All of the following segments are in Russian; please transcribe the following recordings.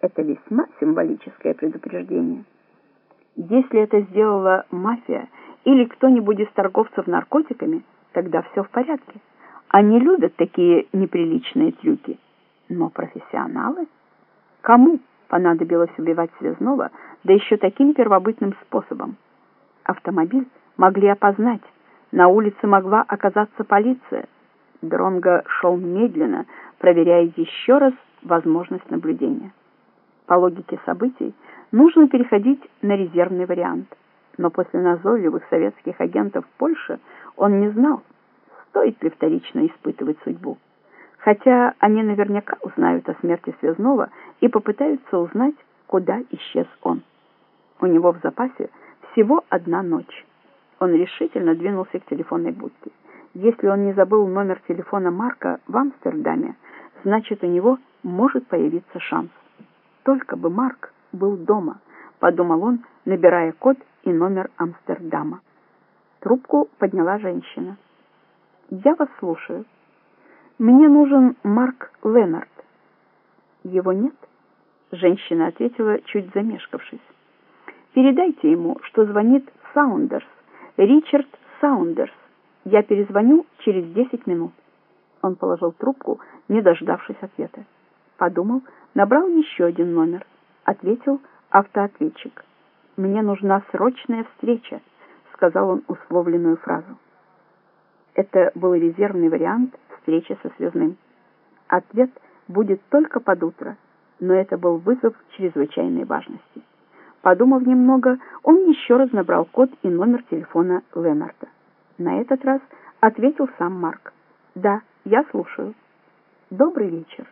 Это весьма символическое предупреждение. Если это сделала мафия или кто-нибудь из торговцев наркотиками, тогда все в порядке. Они любят такие неприличные трюки. Но профессионалы? Кому понадобилось убивать связного, да еще таким первобытным способом? Автомобиль могли опознать, на улице могла оказаться полиция. Дронго шел медленно, проверяя еще раз возможность наблюдения. По логике событий нужно переходить на резервный вариант. Но после назойливых советских агентов в Польше он не знал, стоит ли вторично испытывать судьбу. Хотя они наверняка узнают о смерти Связного и попытаются узнать, куда исчез он. У него в запасе всего одна ночь. Он решительно двинулся к телефонной будке. Если он не забыл номер телефона Марка в Амстердаме, значит, у него может появиться шанс. Только бы Марк был дома, подумал он, набирая код и номер Амстердама. Трубку подняла женщина. «Я вас слушаю. Мне нужен Марк Леннард». «Его нет?» Женщина ответила, чуть замешкавшись. «Передайте ему, что звонит Саундерс, Ричард Саундерс. Я перезвоню через десять минут». Он положил трубку, не дождавшись ответа. Подумал, набрал еще один номер. Ответил автоответчик. «Мне нужна срочная встреча», — сказал он условленную фразу. Это был резервный вариант встречи со связным. Ответ будет только под утро, но это был вызов чрезвычайной важности. Подумав немного, он еще раз набрал код и номер телефона Ленарда. На этот раз ответил сам Марк. «Да, я слушаю». «Добрый вечер».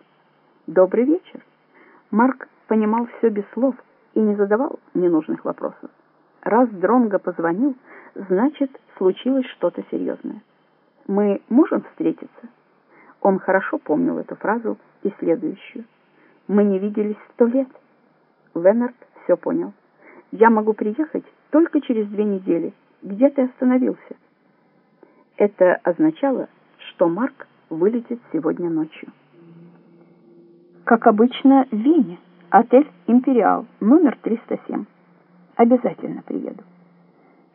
«Добрый вечер». Марк понимал все без слов и не задавал ненужных вопросов. Раз Дронго позвонил, значит, случилось что-то серьезное. «Мы можем встретиться?» Он хорошо помнил эту фразу и следующую. «Мы не виделись сто лет». Ленард все понял. «Я могу приехать только через две недели. Где ты остановился?» Это означало, что Марк вылетит сегодня ночью. Как обычно, в Вене. Отель «Империал», номер 307. Обязательно приеду.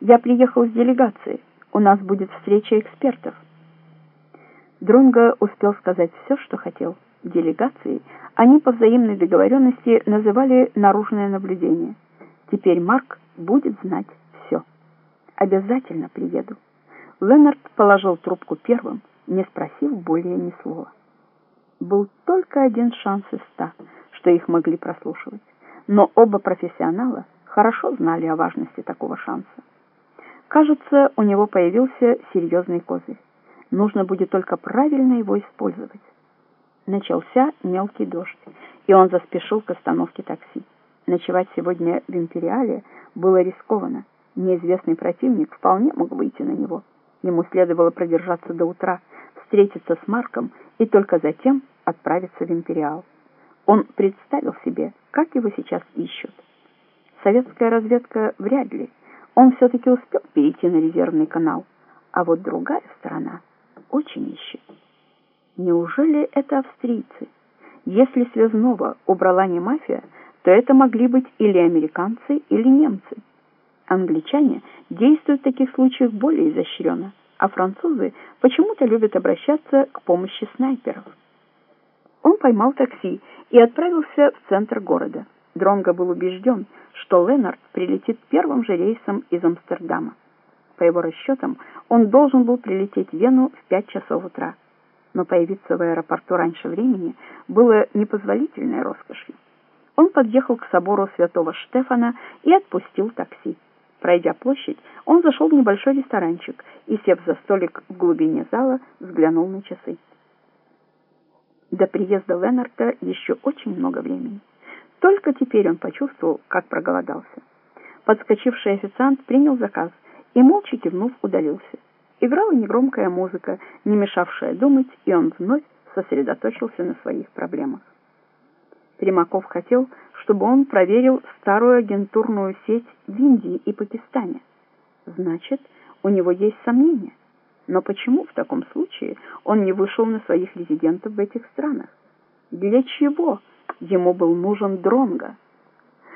Я приехал с делегацией. У нас будет встреча экспертов. Дронго успел сказать все, что хотел. Делегацией они по взаимной договоренности называли наружное наблюдение. Теперь Марк будет знать все. Обязательно приеду. Ленард положил трубку первым, не спросив более ни слова. Был только один шанс из ста, что их могли прослушивать. Но оба профессионала хорошо знали о важности такого шанса. Кажется, у него появился серьезный козырь. Нужно будет только правильно его использовать. Начался мелкий дождь, и он заспешил к остановке такси. Ночевать сегодня в Империале было рискованно. Неизвестный противник вполне мог выйти на него. Ему следовало продержаться до утра, встретиться с Марком и только затем отправиться в Империал. Он представил себе, как его сейчас ищут. Советская разведка вряд ли. Он все-таки успел перейти на резервный канал. А вот другая сторона очень ищет. Неужели это австрийцы? Если Связнова убрала не мафия, то это могли быть или американцы, или немцы. Англичане действуют в таких случаях более изощренно, а французы почему-то любят обращаться к помощи снайперов. Поймал такси и отправился в центр города. Дронго был убежден, что Ленард прилетит первым же рейсом из Амстердама. По его расчетам, он должен был прилететь в Вену в 5 часов утра. Но появиться в аэропорту раньше времени было непозволительной роскошью. Он подъехал к собору святого Штефана и отпустил такси. Пройдя площадь, он зашел в небольшой ресторанчик и, сев за столик в глубине зала, взглянул на часы. До приезда Ленарта еще очень много времени. Только теперь он почувствовал, как проголодался. Подскочивший официант принял заказ и, молча кивнув, удалился. Играла негромкая музыка, не мешавшая думать, и он вновь сосредоточился на своих проблемах. Примаков хотел, чтобы он проверил старую агентурную сеть в Индии и Пакистане. Значит, у него есть сомнения. Но почему в таком случае он не вышел на своих резидентов в этих странах? Для чего ему был нужен Дронго.